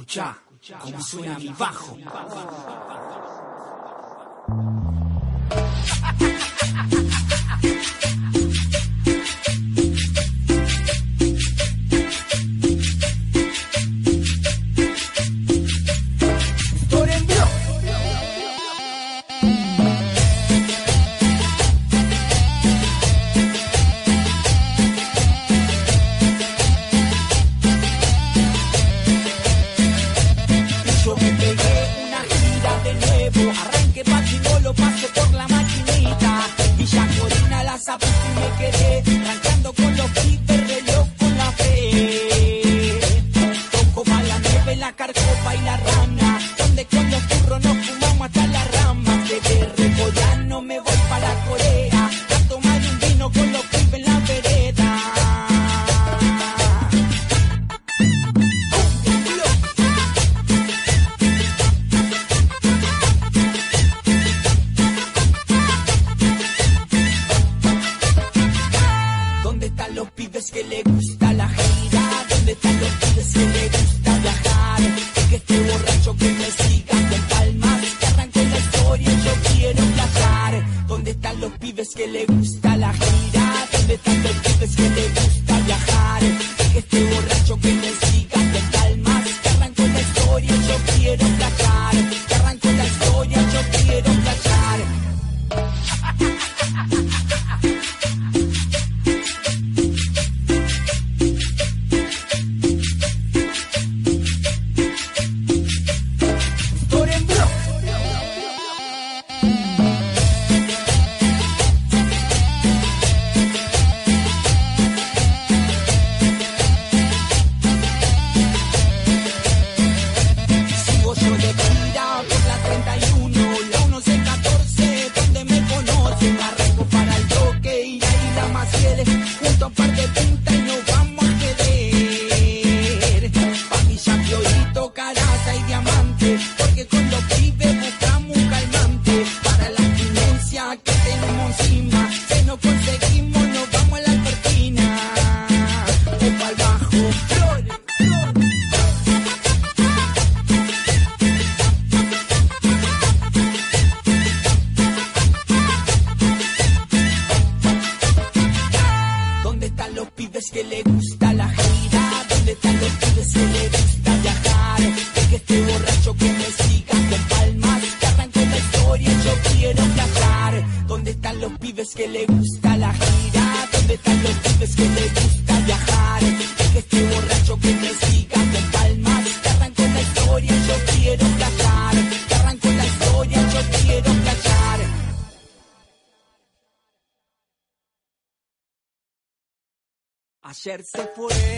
Escucha cómo suena mi bajo. más fieles, junto a un par de ayer se fue.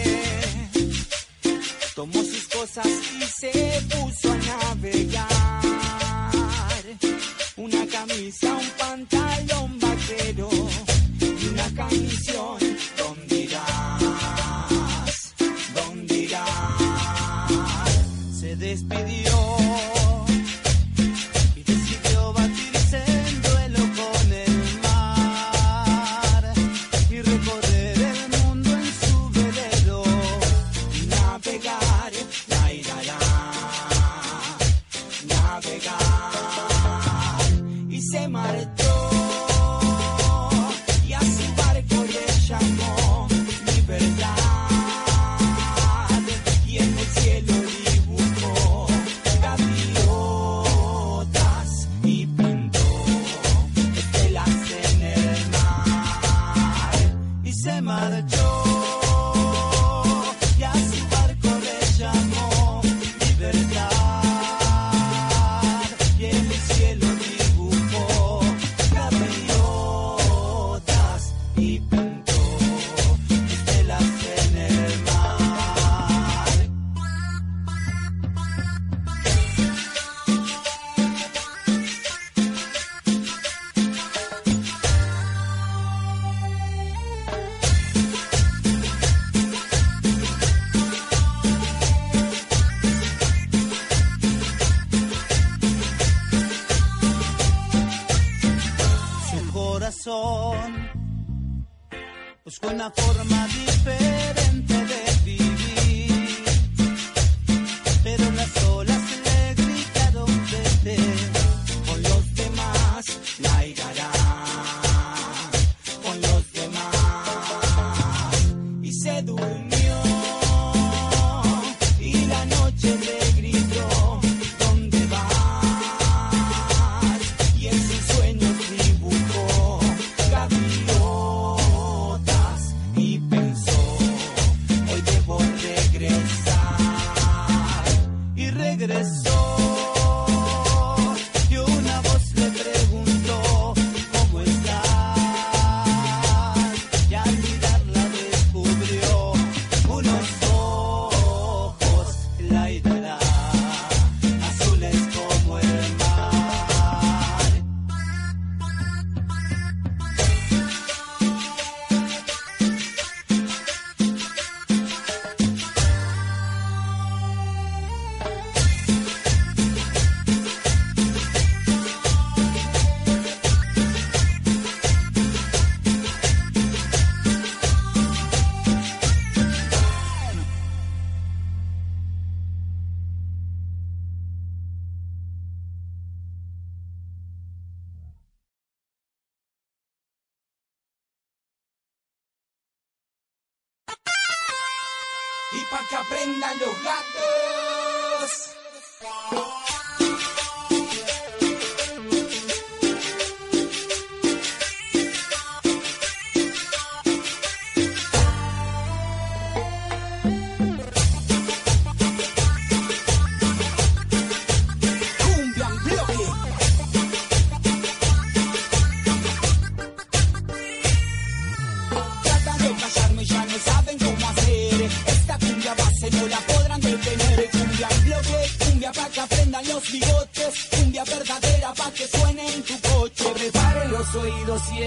y para que aprendan los gatos.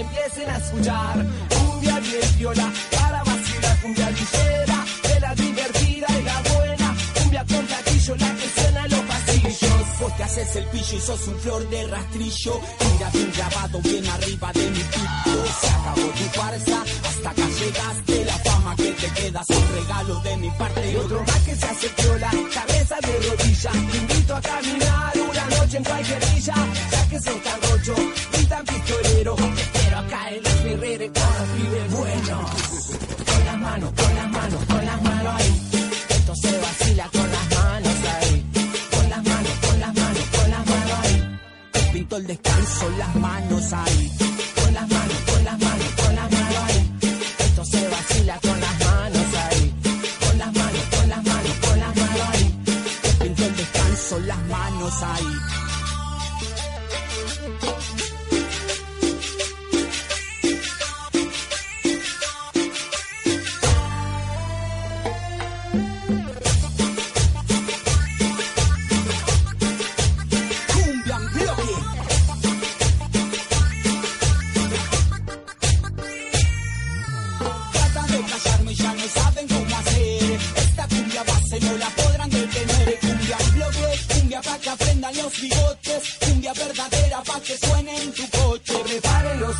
empiecen a escuchar. Cumbia bien viola para vacilar cumbia ligera de la divertida y la buena. Cumbia con platillo la que suena en los pasillos. Vos te haces el pillo y sos un flor de rastrillo. Mira bien grabado bien arriba de mi pito se acabó tu farsa hasta acá llegaste la fama cama que te quedas un regalo de mi parte. Y otro más que se hace piola, cabeza de rodilla. Te invito a caminar una noche en cualquier villa. Sáquese un carrocho, pintan pistolero. Te quiero acá en los guerreros, cada pibe bueno. Con las manos, con las manos, con las manos ahí. Esto se vacila con las manos ahí. Con las manos, con las manos, con las manos ahí. Te pinto el descanso, las manos ahí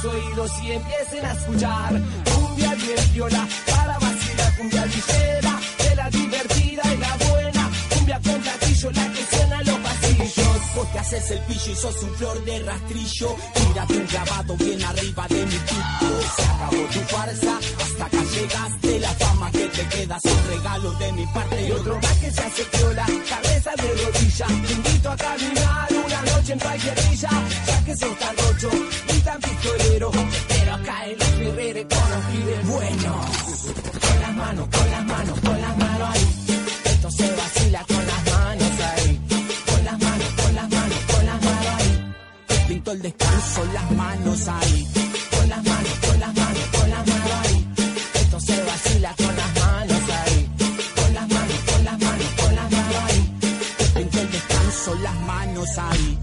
oídos y empiecen a escuchar. Cumbia bien viola para vacilar cumbia ligera, de la divertida y la buena, cumbia con platillo la que suena lo Vos te haces el pillo y sos un flor de rastrillo. Tírate un grabado bien arriba de mi pico. Se acabó tu farsa, hasta acá llegaste. La fama que te queda es un regalo de mi parte. Y otro más que se hace piola, cabeza de rodilla. Te invito a caminar una noche en cualquier villa. Ya que sos tan rocho y tan pistolero. Pero acá en los ferreres con los pibes buenos. Con las manos, con las manos, con las manos ahí. Esto se vacila. el descanso, las manos ahí. Con las manos, con las manos, con las manos ahí. Esto se vacila con las manos ahí. Con las manos, con las manos, con las manos ahí. Te pinto el descanso, las manos ahí.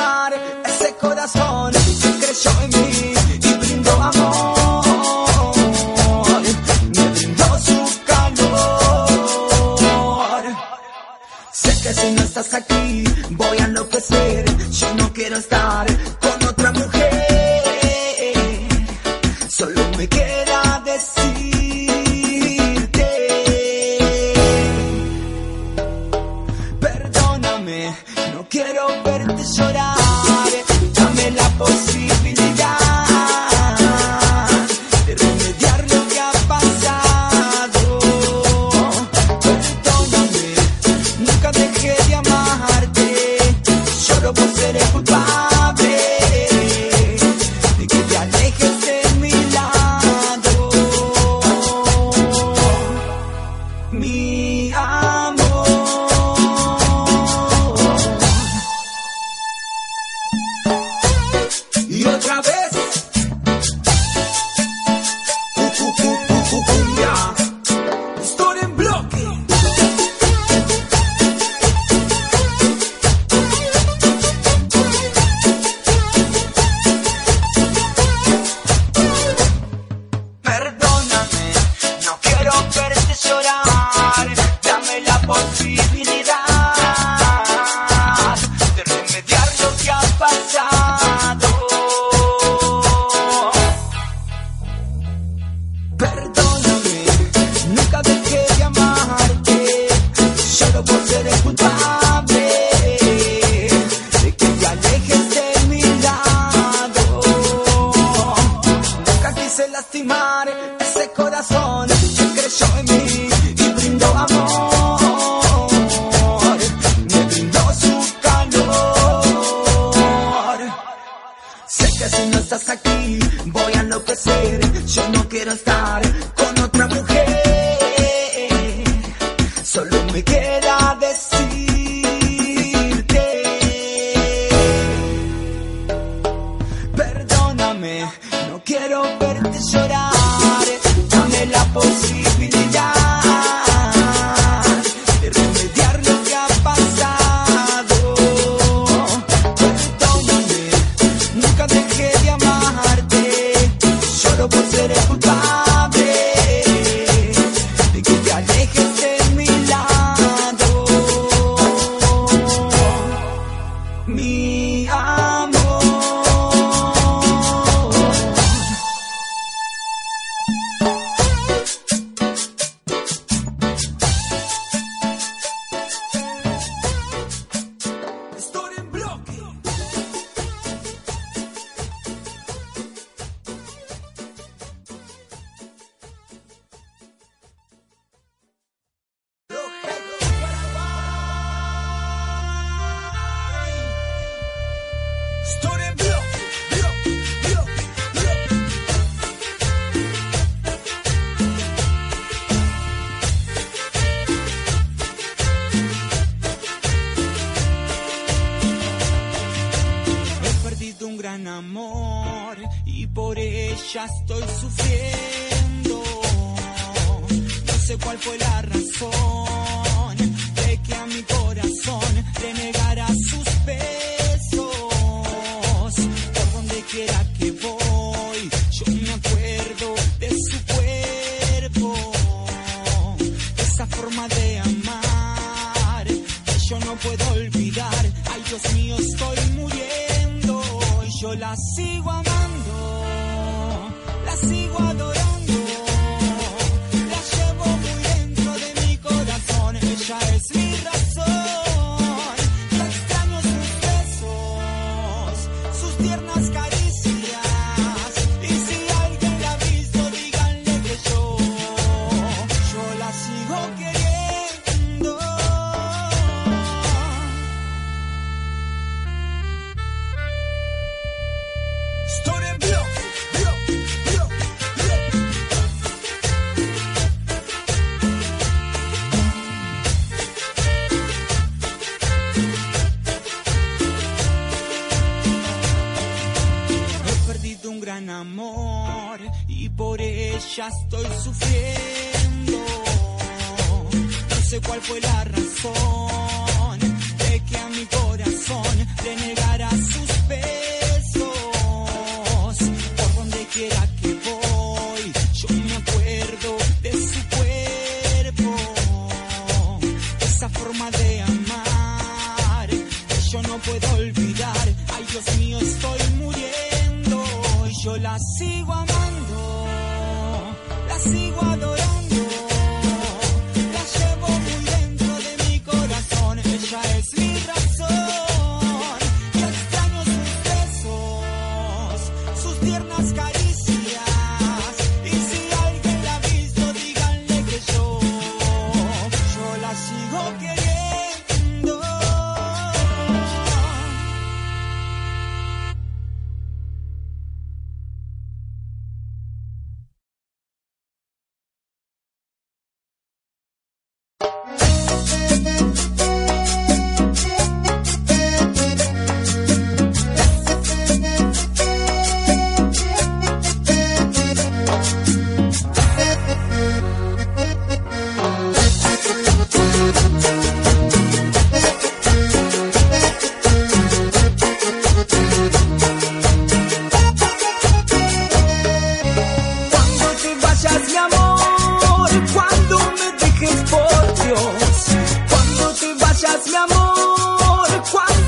lastimar ese corazón que creyó en mí y brindó amor, me brindó su calor. Sé que si no estás aquí voy a enloquecer, yo no quiero estar te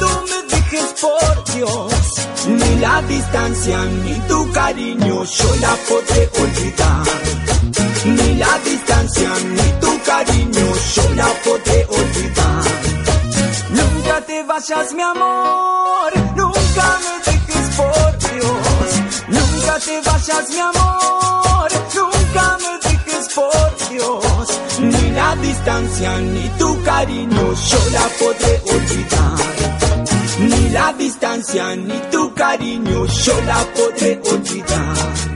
no me dejes por Dios. Ni la distancia ni tu cariño yo la podré olvidar. Ni la distancia ni tu cariño yo la podré olvidar. Nunca te vayas mi amor, nunca me dejes por Dios. Nunca te vayas mi amor, nunca me dejes por Dios. Ni la distancia ni tu cariño yo la podré olvidar la distancia ni tu cariño yo la podré olvidar.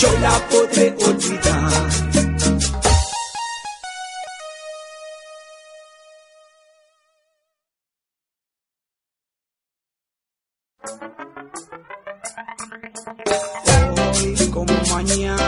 yo la podré olvidar. Hoy como mañana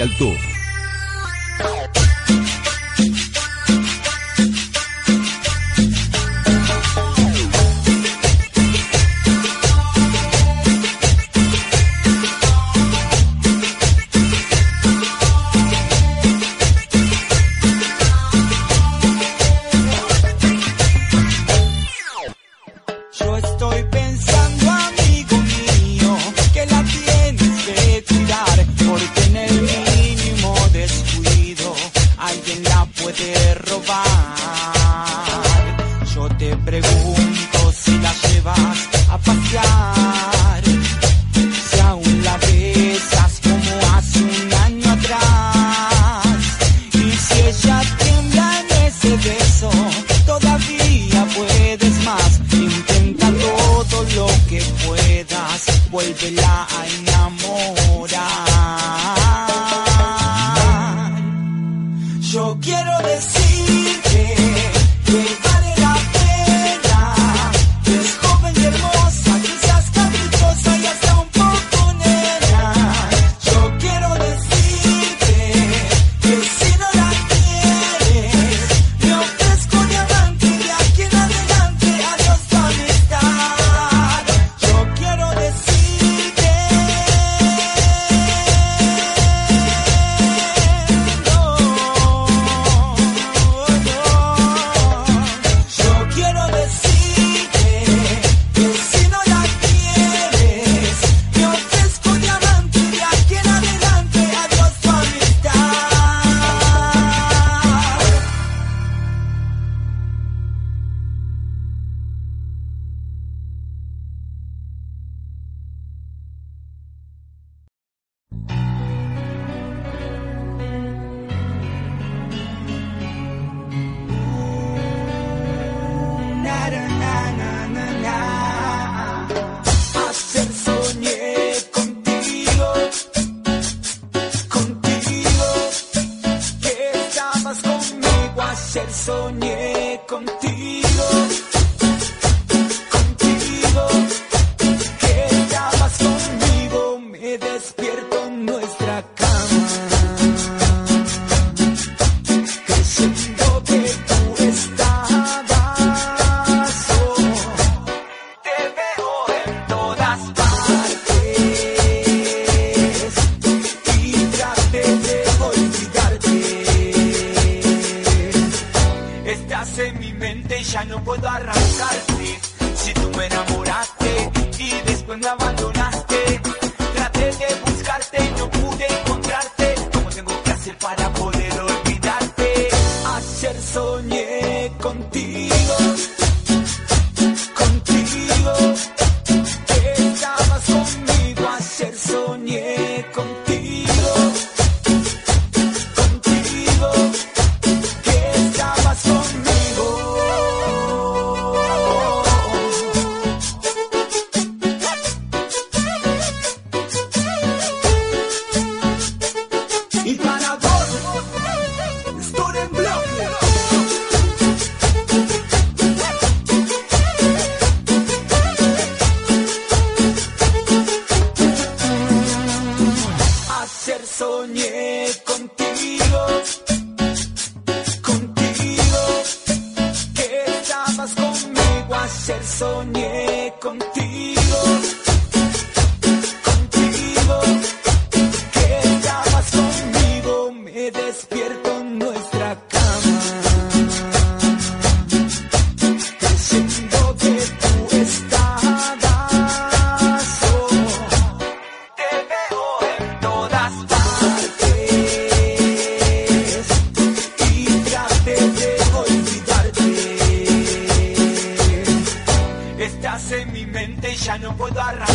Oficial Tour. No puedo arrancarte.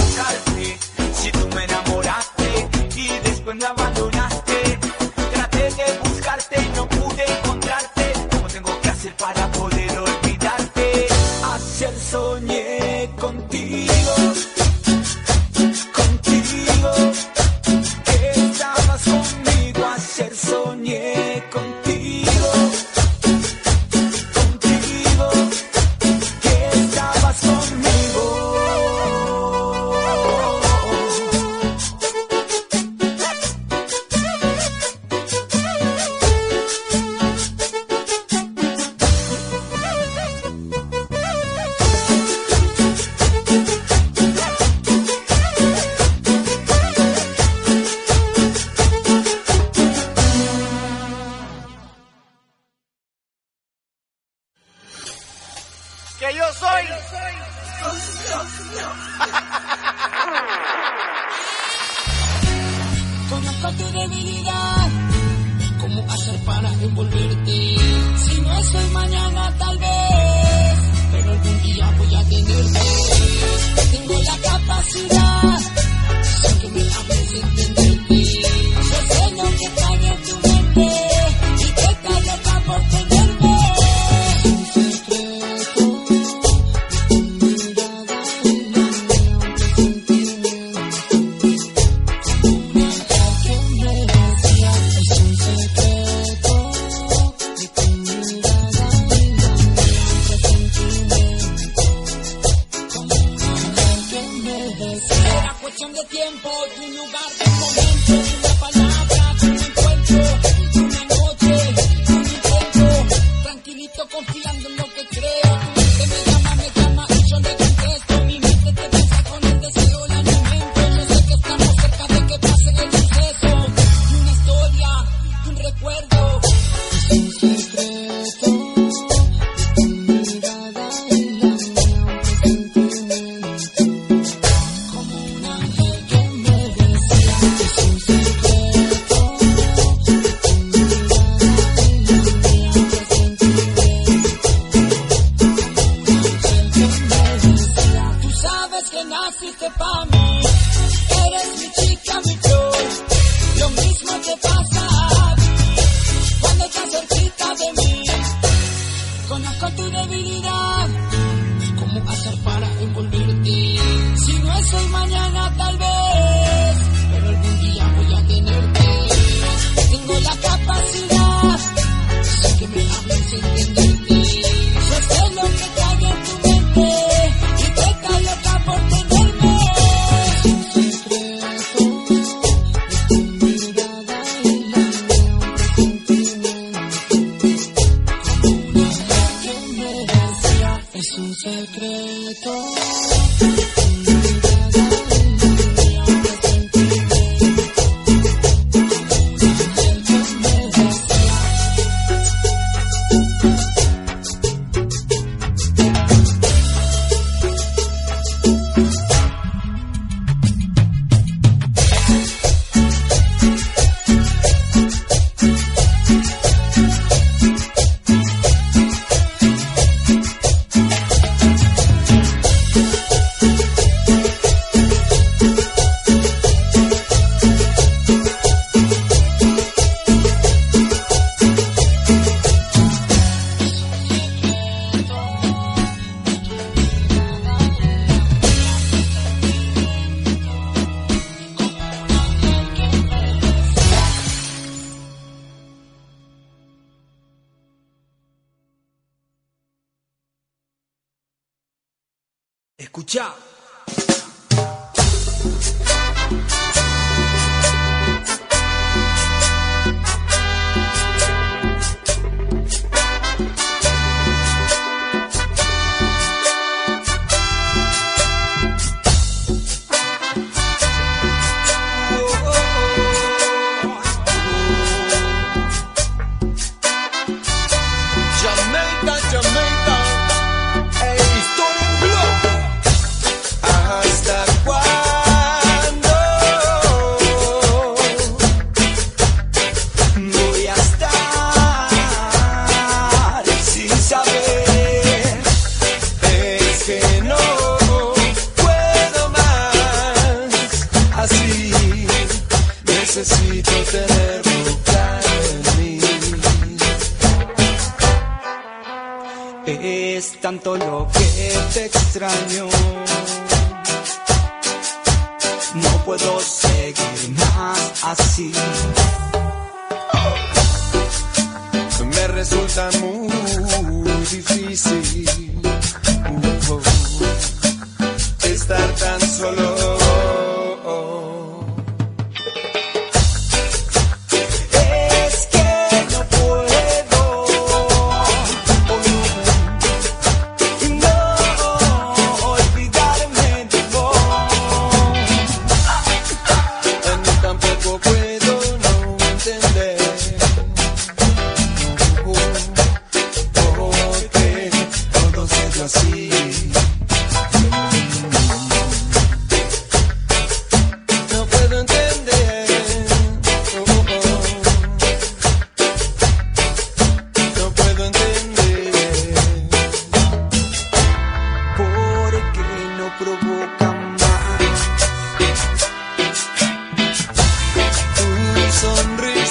Escucha.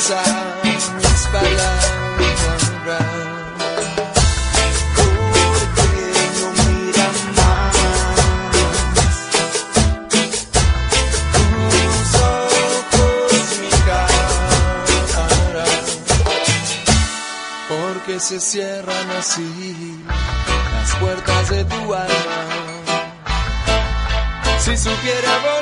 Mis palabras, porque no miran más, tú usas mi cara, porque se cierran así las puertas de tu alma. Si supiera.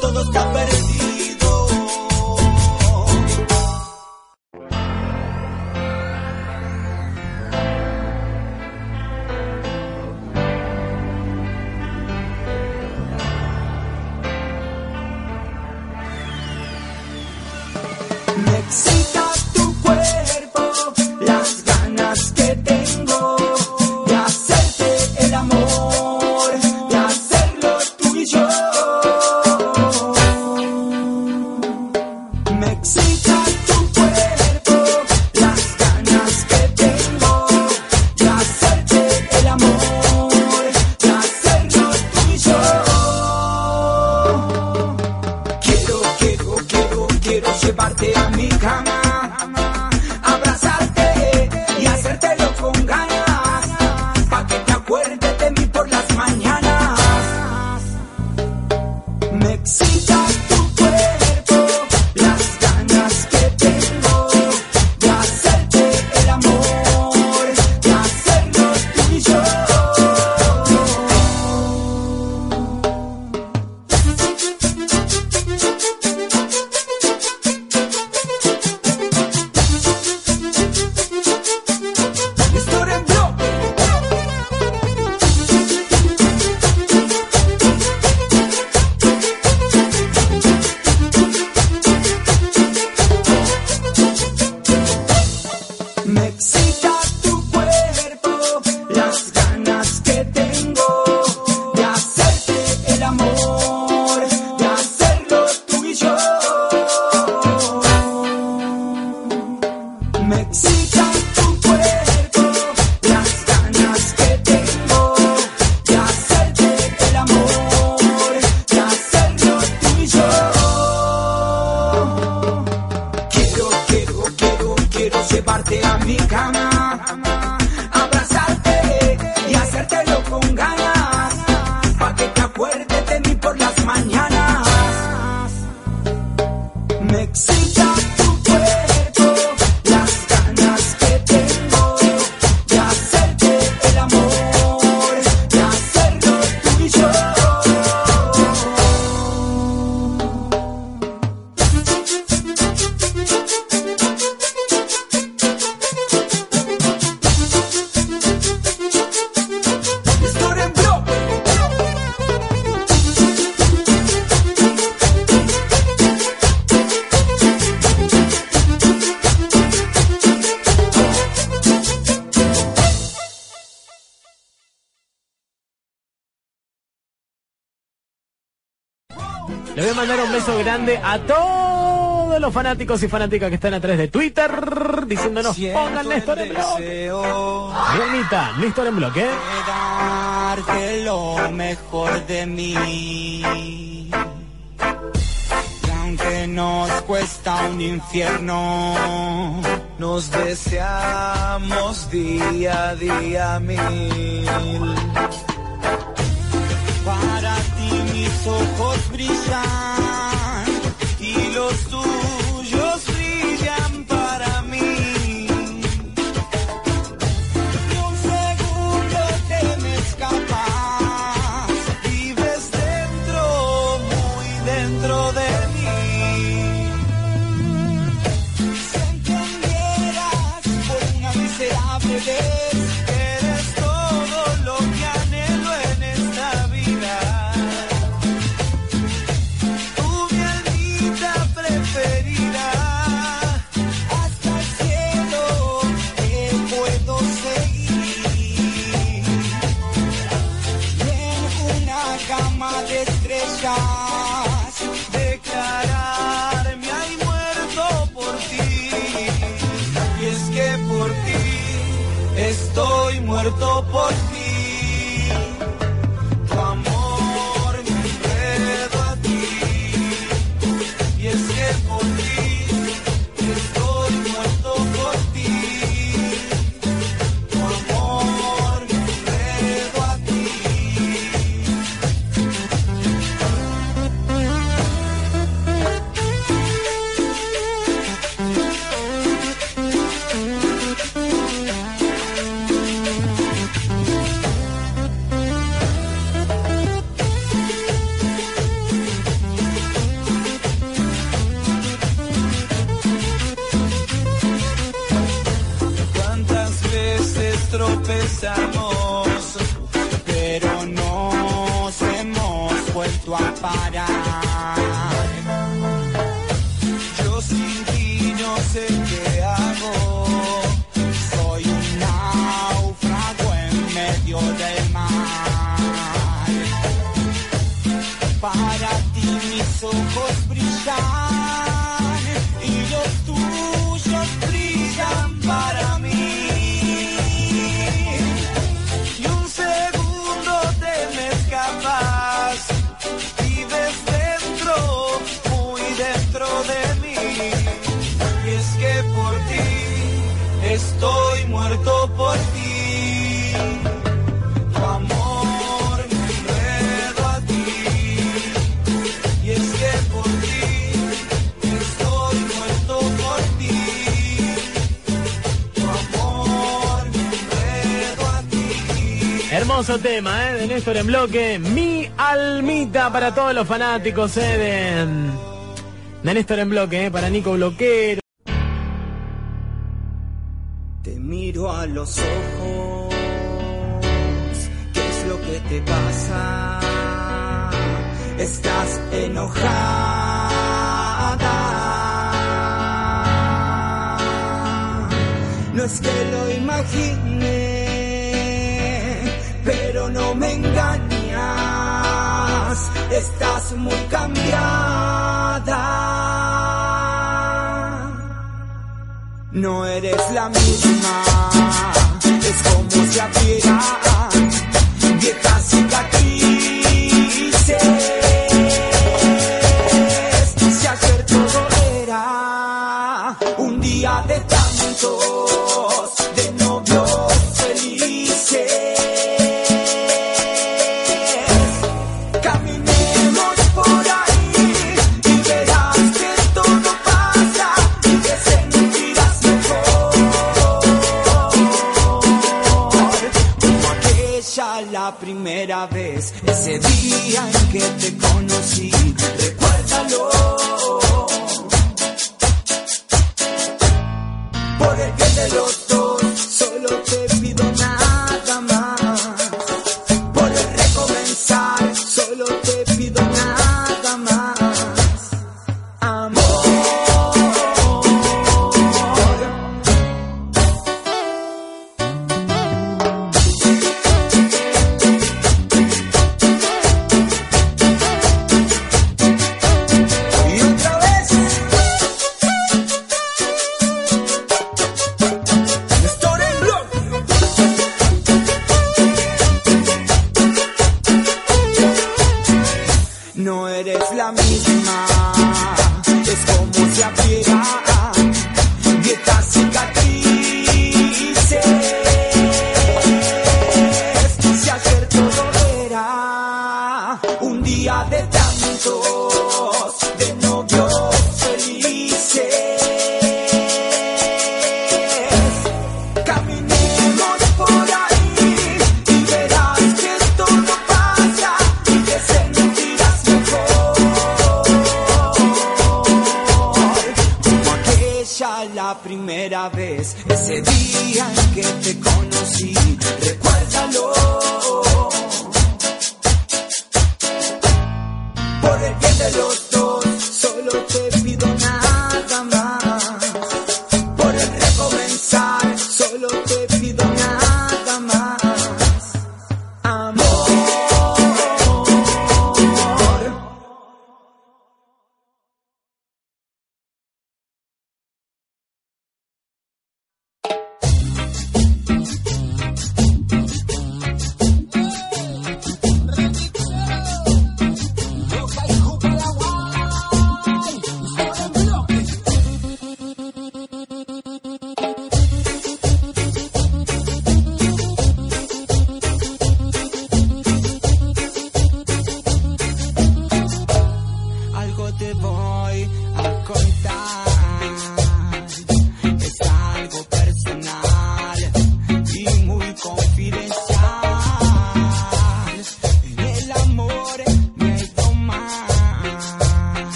todos caperos grande a todos los fanáticos y fanáticas que están atrás de Twitter diciéndonos pongan Néstor en bloque. Juanita, Néstor en bloque. ¿eh? Darte lo mejor de mí. Y aunque nos cuesta un infierno, nos deseamos día a día mil. Para ti mis ojos brillan. muerto por Néstor en bloque. Mi almita para todos los fanáticos eh, de, Néstor en bloque, eh, para Nico Bloquero. Te miro a los ojos, ¿qué es lo que te pasa? Estás enojada. No es que lo imagine no me engañas, estás muy cambiada. No eres la misma, es como si abrieran viejas cicatrices. día en que te conocí. Recuérdalo.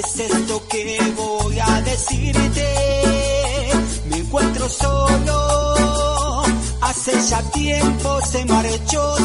es esto que voy a decirte. Me encuentro solo, hace ya tiempo se marchó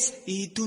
es. Y tú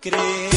Créeme,